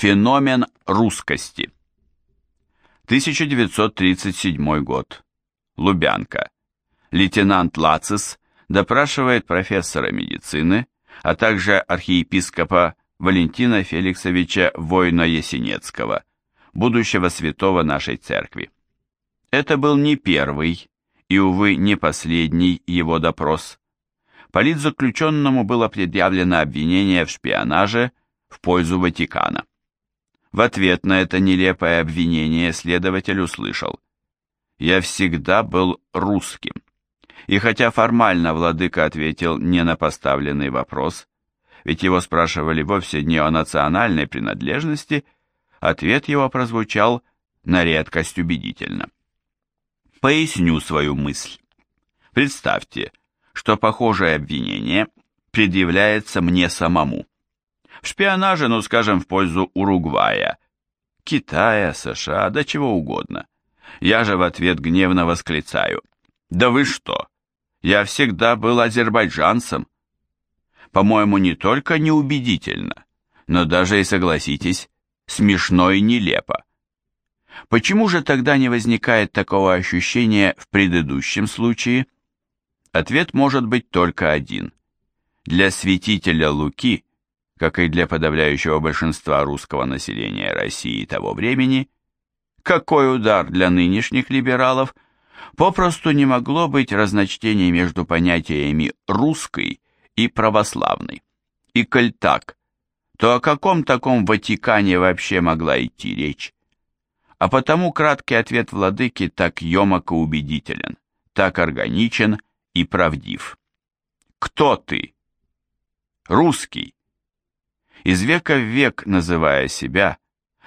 Феномен русскости. 1937 год. Лубянка. Лейтенант Лацис допрашивает профессора медицины, а также архиепископа Валентина Феликсовича Войно-Есенецкого, будущего святого нашей церкви. Это был не первый и, увы, не последний его допрос. Политзаключенному было предъявлено обвинение в шпионаже в пользу Ватикана. В ответ на это нелепое обвинение следователь услышал «Я всегда был русским». И хотя формально владыка ответил не на поставленный вопрос, ведь его спрашивали вовсе не о национальной принадлежности, ответ его прозвучал на редкость убедительно. Поясню свою мысль. Представьте, что похожее обвинение предъявляется мне самому. В шпионаже, ну скажем, в пользу Уругвая, Китая, США, да чего угодно. Я же в ответ гневно восклицаю. Да вы что? Я всегда был азербайджанцем. По-моему, не только неубедительно, но даже и, согласитесь, смешно и нелепо. Почему же тогда не возникает такого ощущения в предыдущем случае? Ответ может быть только один. Для святителя Луки как и для подавляющего большинства русского населения России того времени, какой удар для нынешних либералов, попросту не могло быть разночтений между понятиями «русской» и «православной». И коль так, то о каком таком Ватикане вообще могла идти речь? А потому краткий ответ владыки так емок и убедителен, так органичен и правдив. Кто ты? Русский из века в век называя себя,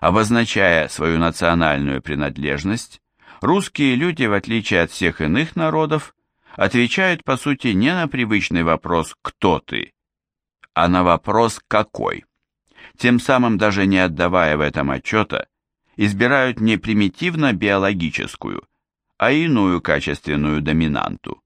обозначая свою национальную принадлежность, русские люди, в отличие от всех иных народов, отвечают по сути не на привычный вопрос «кто ты?», а на вопрос «какой?». Тем самым даже не отдавая в этом отчета, избирают не примитивно-биологическую, а иную качественную доминанту.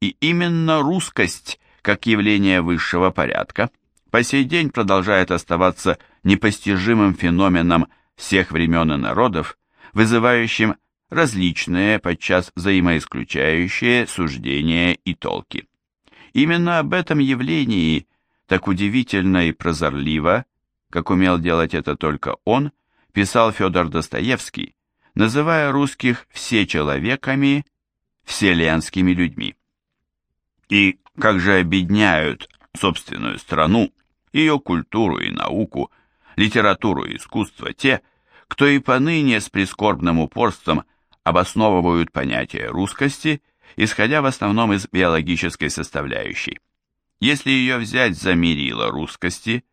И именно русскость, как явление высшего порядка, по сей день продолжает оставаться непостижимым феноменом всех времен и народов, вызывающим различные, подчас взаимоисключающие суждения и толки. Именно об этом явлении, так удивительно и прозорливо, как умел делать это только он, писал Федор Достоевский, называя русских всечеловеками, вселенскими людьми. И как же обедняют собственную страну, ее культуру и науку, литературу и искусство те, кто и поныне с прискорбным упорством обосновывают понятие русскости, исходя в основном из биологической составляющей. Если ее взять за мерило русскости,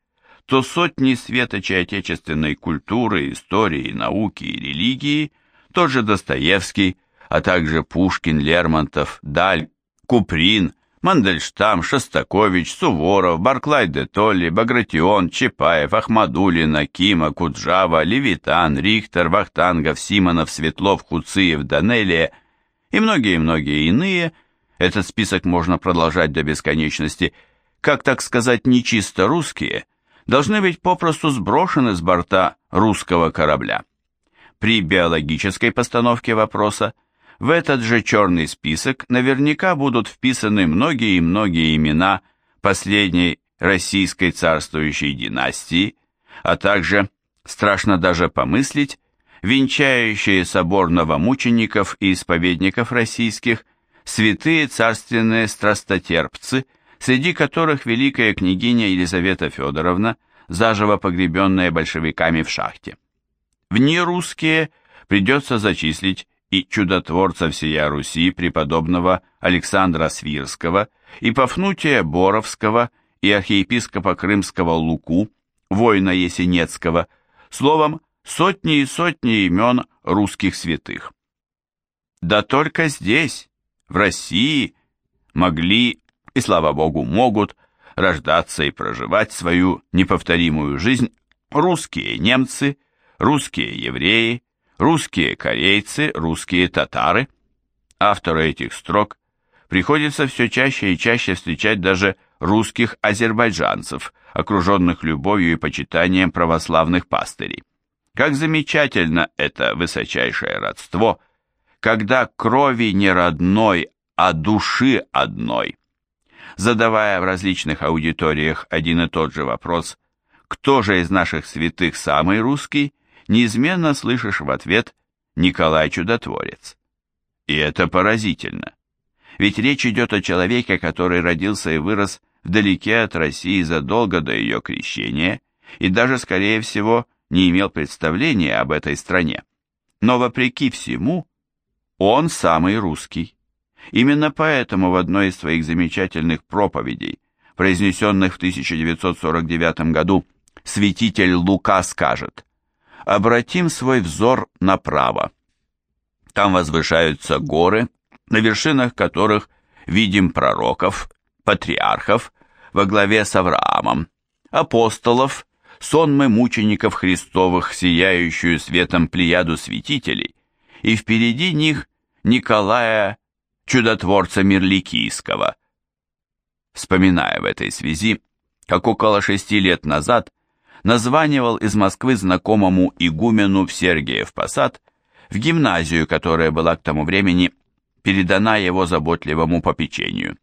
то сотни светочей отечественной культуры, истории, науки и религии, тот же Достоевский, а также Пушкин, Лермонтов, Даль, Куприн – Мандельштам, Шостакович, Суворов, Барклай де Толли, Багратион, Чапаев, Ахмадулина, Кима, Куджава, Левитан, Рихтер, Вахтангов, Симонов, Светлов, Хуциев, Данелия и многие-многие иные, этот список можно продолжать до бесконечности, как, так сказать, нечисто русские, должны быть попросту сброшены с борта русского корабля. При биологической постановке вопроса в этот же черный список наверняка будут вписаны многие и многие имена последней российской царствующей династии, а также, страшно даже помыслить, венчающие собор новомучеников и исповедников российских, святые царственные страстотерпцы, среди которых великая княгиня Елизавета Федоровна, заживо погребенная большевиками в шахте. В нерусские придется зачислить и чудотворца всея Руси преподобного Александра Свирского и Пафнутия Боровского и архиепископа Крымского Луку, воина Есенецкого, словом, сотни и сотни имен русских святых. Да только здесь, в России, могли, и слава Богу, могут, рождаться и проживать свою неповторимую жизнь русские немцы, русские евреи, русские корейцы, русские татары. Автору этих строк приходится все чаще и чаще встречать даже русских азербайджанцев, окруженных любовью и почитанием православных пастырей. Как замечательно это высочайшее родство, когда крови не родной, а души одной. Задавая в различных аудиториях один и тот же вопрос, кто же из наших святых самый русский, неизменно слышишь в ответ «Николай Чудотворец». И это поразительно. Ведь речь идет о человеке, который родился и вырос вдалеке от России задолго до ее крещения и даже, скорее всего, не имел представления об этой стране. Но вопреки всему, он самый русский. Именно поэтому в одной из своих замечательных проповедей, произнесенных в 1949 году, святитель Лука скажет «Обратим свой взор направо. Там возвышаются горы, на вершинах которых видим пророков, патриархов во главе с Авраамом, апостолов, сонмы мучеников Христовых, сияющую светом плеяду святителей, и впереди них Николая, чудотворца Мирликийского. Вспоминая в этой связи, как около шести лет назад названивал из Москвы знакомому игумену в Сергиев Посад в гимназию, которая была к тому времени передана его заботливому попечению.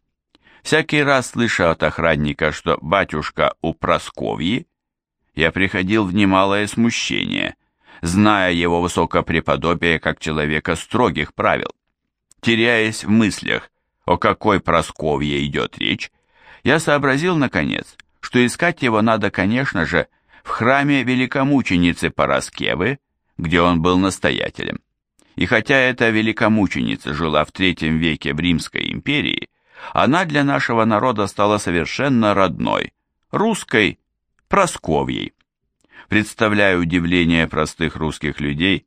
Всякий раз слыша от охранника, что батюшка у Просковьи, я приходил в немалое смущение, зная его высокопреподобие как человека строгих правил. Теряясь в мыслях, о какой Просковье идет речь, я сообразил, наконец, что искать его надо, конечно же, в храме великомученицы Пороскевы, где он был настоятелем. И хотя эта великомученица жила в третьем веке в Римской империи, она для нашего народа стала совершенно родной, русской, Просковьей. Представляю удивление простых русских людей,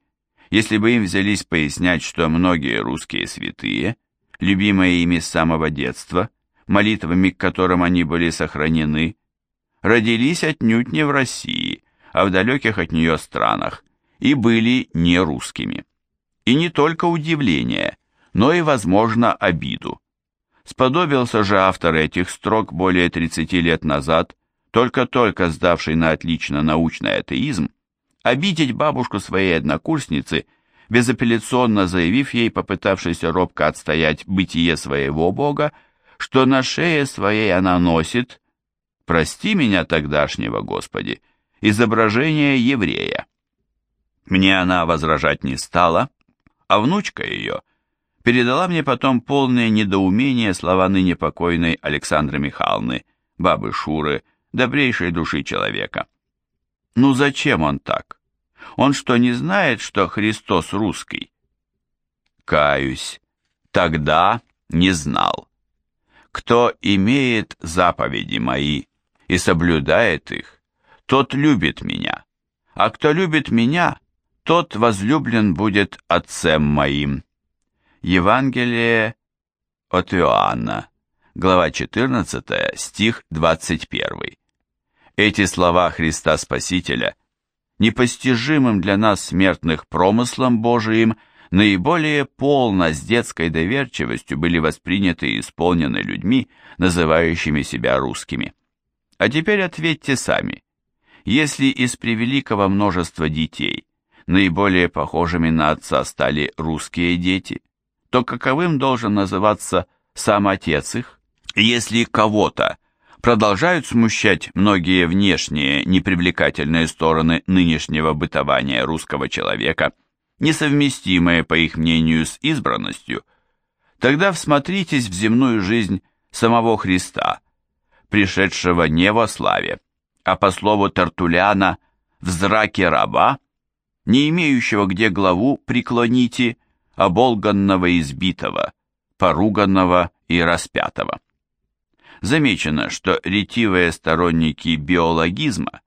если бы им взялись пояснять, что многие русские святые, любимые ими с самого детства, молитвами к которым они были сохранены, родились отнюдь не в России, а в далеких от нее странах, и были не русскими. И не только удивление, но и, возможно, обиду. Сподобился же автор этих строк более 30 лет назад, только-только сдавший на отлично научный атеизм, обидеть бабушку своей однокурсницы, безапелляционно заявив ей, попытавшейся робко отстоять бытие своего бога, что на шее своей она носит, прости меня тогдашнего, Господи, изображение еврея. Мне она возражать не стала, а внучка ее передала мне потом полное недоумение слова ныне покойной Александры Михайловны, бабы Шуры, добрейшей души человека. Ну зачем он так? Он что, не знает, что Христос русский? Каюсь, тогда не знал. Кто имеет заповеди мои и соблюдает их, тот любит меня, а кто любит меня, тот возлюблен будет Отцем моим. Евангелие от Иоанна, глава 14, стих 21. Эти слова Христа Спасителя, непостижимым для нас смертных промыслом Божиим, наиболее полно с детской доверчивостью были восприняты и исполнены людьми, называющими себя русскими. А теперь ответьте сами, если из превеликого множества детей наиболее похожими на отца стали русские дети, то каковым должен называться сам отец их? Если кого-то продолжают смущать многие внешние непривлекательные стороны нынешнего бытования русского человека, несовместимые, по их мнению, с избранностью, тогда всмотритесь в земную жизнь самого Христа, пришедшего не во славе, а по слову Тартуляна в зраке раба, не имеющего где главу преклоните, оболганного избитого, поруганного и распятого. Замечено, что ретивые сторонники биологизма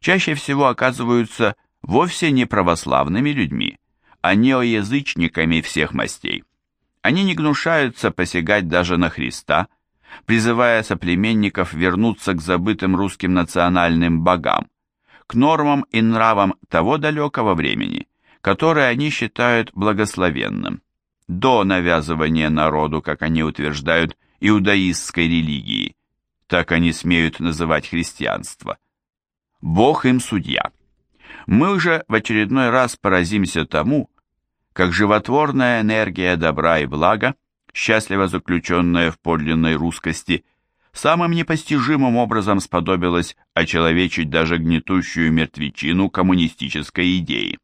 чаще всего оказываются вовсе не православными людьми, а неоязычниками всех мастей. Они не гнушаются посягать даже на Христа, призывая соплеменников вернуться к забытым русским национальным богам, к нормам и нравам того далекого времени, которое они считают благословенным, до навязывания народу, как они утверждают, иудаистской религии, так они смеют называть христианство. Бог им судья. Мы уже в очередной раз поразимся тому, как животворная энергия добра и блага, счастливо заключенная в подлинной русскости, самым непостижимым образом сподобилась очеловечить даже гнетущую мертвечину коммунистической идеи.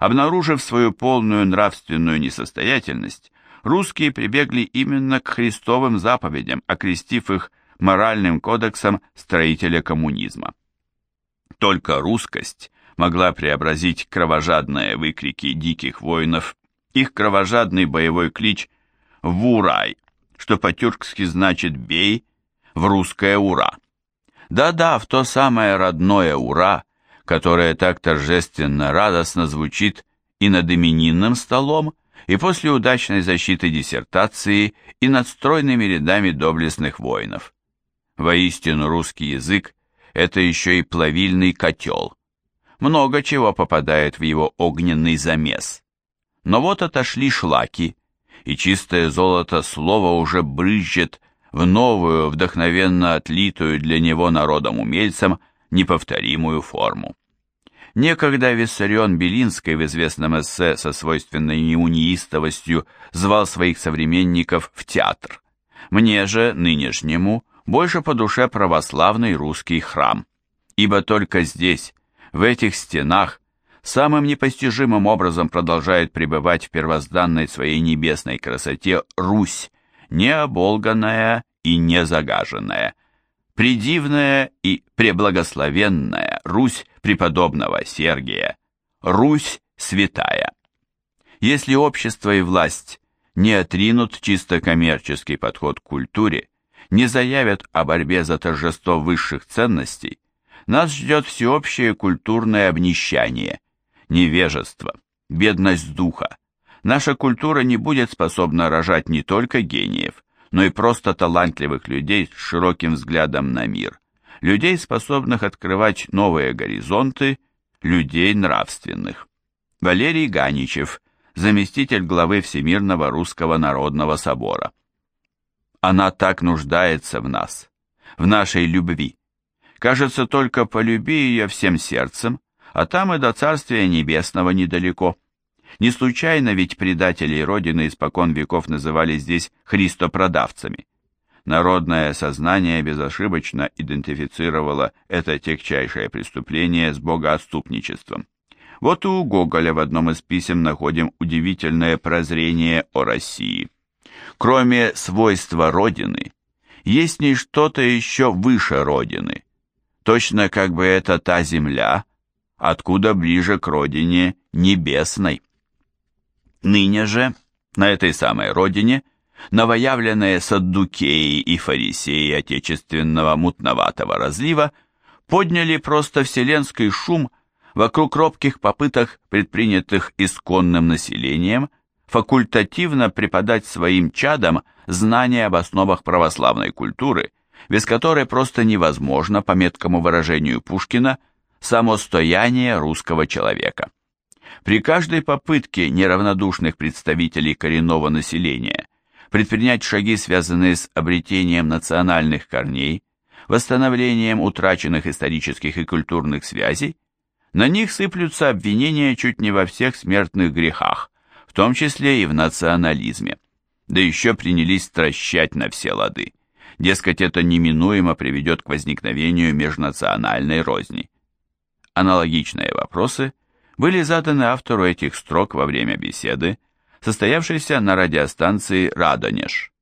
Обнаружив свою полную нравственную несостоятельность, русские прибегли именно к христовым заповедям, окрестив их моральным кодексом строителя коммунизма. Только русскость могла преобразить кровожадные выкрики диких воинов, их кровожадный боевой клич «Вурай», что по-тюркски значит «бей», в русское «ура». Да-да, в то самое родное «ура», которое так торжественно радостно звучит и над именинным столом, и после удачной защиты диссертации, и над стройными рядами доблестных воинов. Воистину русский язык – это еще и плавильный котел. Много чего попадает в его огненный замес. Но вот отошли шлаки, и чистое золото слова уже брызжет в новую, вдохновенно отлитую для него народом-умельцем неповторимую форму. Некогда Виссарион Белинский в известном эссе со свойственной ему неистовостью звал своих современников в театр. Мне же, нынешнему, больше по душе православный русский храм, ибо только здесь, в этих стенах, самым непостижимым образом продолжает пребывать в первозданной своей небесной красоте Русь, необолганная и не загаженная, придивная и преблагословенная Русь преподобного Сергия, Русь святая. Если общество и власть не отринут чисто коммерческий подход к культуре, не заявят о борьбе за торжество высших ценностей, нас ждет всеобщее культурное обнищание, невежество, бедность духа, Наша культура не будет способна рожать не только гениев, но и просто талантливых людей с широким взглядом на мир, людей, способных открывать новые горизонты, людей нравственных. Валерий Ганичев, заместитель главы Всемирного Русского Народного Собора. Она так нуждается в нас, в нашей любви. Кажется, только полюби ее всем сердцем, а там и до Царствия Небесного недалеко. Не случайно ведь предателей Родины испокон веков называли здесь христопродавцами. Народное сознание безошибочно идентифицировало это тягчайшее преступление с богоотступничеством. Вот и у Гоголя в одном из писем находим удивительное прозрение о России. Кроме свойства Родины, есть не что-то еще выше Родины. Точно как бы это та земля, откуда ближе к Родине небесной. Ныне же, на этой самой родине, новоявленные саддукеи и фарисеи отечественного мутноватого разлива подняли просто вселенский шум вокруг робких попыток, предпринятых исконным населением, факультативно преподать своим чадам знания об основах православной культуры, без которой просто невозможно, по меткому выражению Пушкина, самостояние русского человека. При каждой попытке неравнодушных представителей коренного населения предпринять шаги, связанные с обретением национальных корней, восстановлением утраченных исторических и культурных связей, на них сыплются обвинения чуть не во всех смертных грехах, в том числе и в национализме. Да еще принялись стращать на все лады. Дескать, это неминуемо приведет к возникновению межнациональной розни. Аналогичные вопросы – были заданы автору этих строк во время беседы, состоявшейся на радиостанции «Радонеж».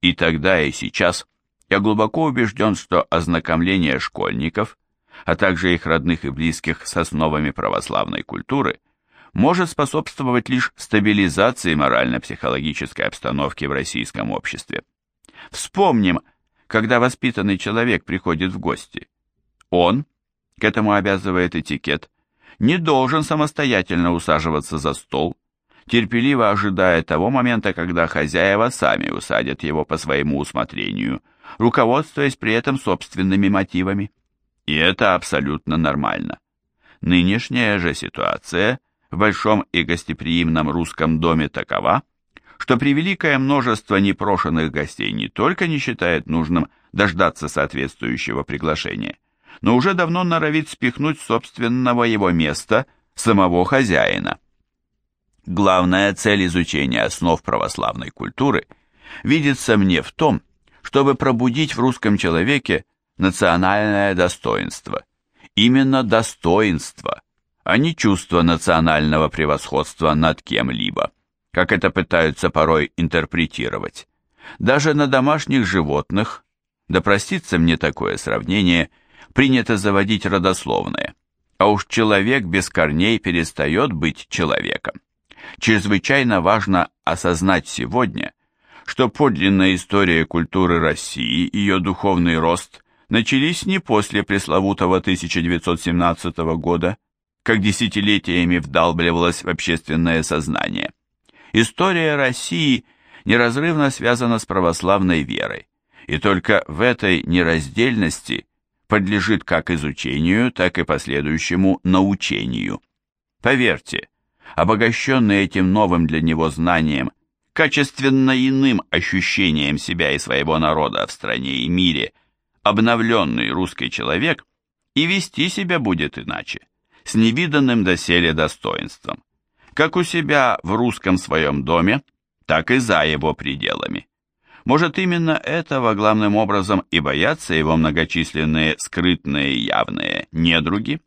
И тогда, и сейчас я глубоко убежден, что ознакомление школьников, а также их родных и близких с основами православной культуры, может способствовать лишь стабилизации морально-психологической обстановки в российском обществе. Вспомним, когда воспитанный человек приходит в гости. Он, к этому обязывает этикет, не должен самостоятельно усаживаться за стол, терпеливо ожидая того момента, когда хозяева сами усадят его по своему усмотрению, руководствуясь при этом собственными мотивами. И это абсолютно нормально. Нынешняя же ситуация в большом и гостеприимном русском доме такова, что превеликое множество непрошенных гостей не только не считает нужным дождаться соответствующего приглашения, но уже давно норовит спихнуть собственного его места самого хозяина. Главная цель изучения основ православной культуры видится мне в том, чтобы пробудить в русском человеке национальное достоинство. Именно достоинство, а не чувство национального превосходства над кем-либо, как это пытаются порой интерпретировать. Даже на домашних животных, да простится мне такое сравнение, принято заводить родословное, а уж человек без корней перестает быть человеком. Чрезвычайно важно осознать сегодня, что подлинная история культуры России ее духовный рост начались не после пресловутого 1917 года, как десятилетиями вдалбливалось в общественное сознание. История России неразрывно связана с православной верой, и только в этой нераздельности подлежит как изучению, так и последующему научению. Поверьте, обогащенный этим новым для него знанием, качественно иным ощущением себя и своего народа в стране и мире, обновленный русский человек и вести себя будет иначе, с невиданным доселе достоинством, как у себя в русском своем доме, так и за его пределами. Может, именно этого главным образом и боятся его многочисленные скрытные явные недруги?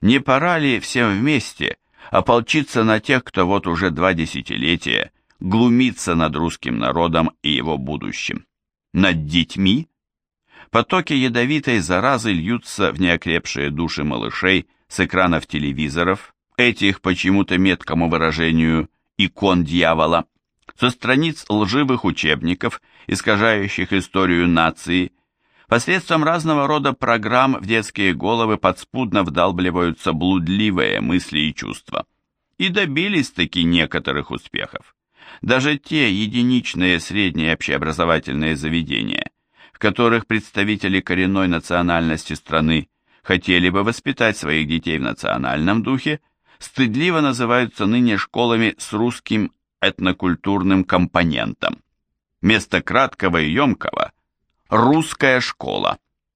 Не пора ли всем вместе – ополчиться на тех, кто вот уже два десятилетия глумится над русским народом и его будущим. Над детьми? Потоки ядовитой заразы льются в неокрепшие души малышей с экранов телевизоров, этих почему-то меткому выражению икон дьявола, со страниц лживых учебников, искажающих историю нации, Посредством разного рода программ в детские головы подспудно вдалбливаются блудливые мысли и чувства. И добились таки некоторых успехов. Даже те единичные средние общеобразовательные заведения, в которых представители коренной национальности страны хотели бы воспитать своих детей в национальном духе, стыдливо называются ныне школами с русским этнокультурным компонентом. Вместо краткого и емкого – Русская школа.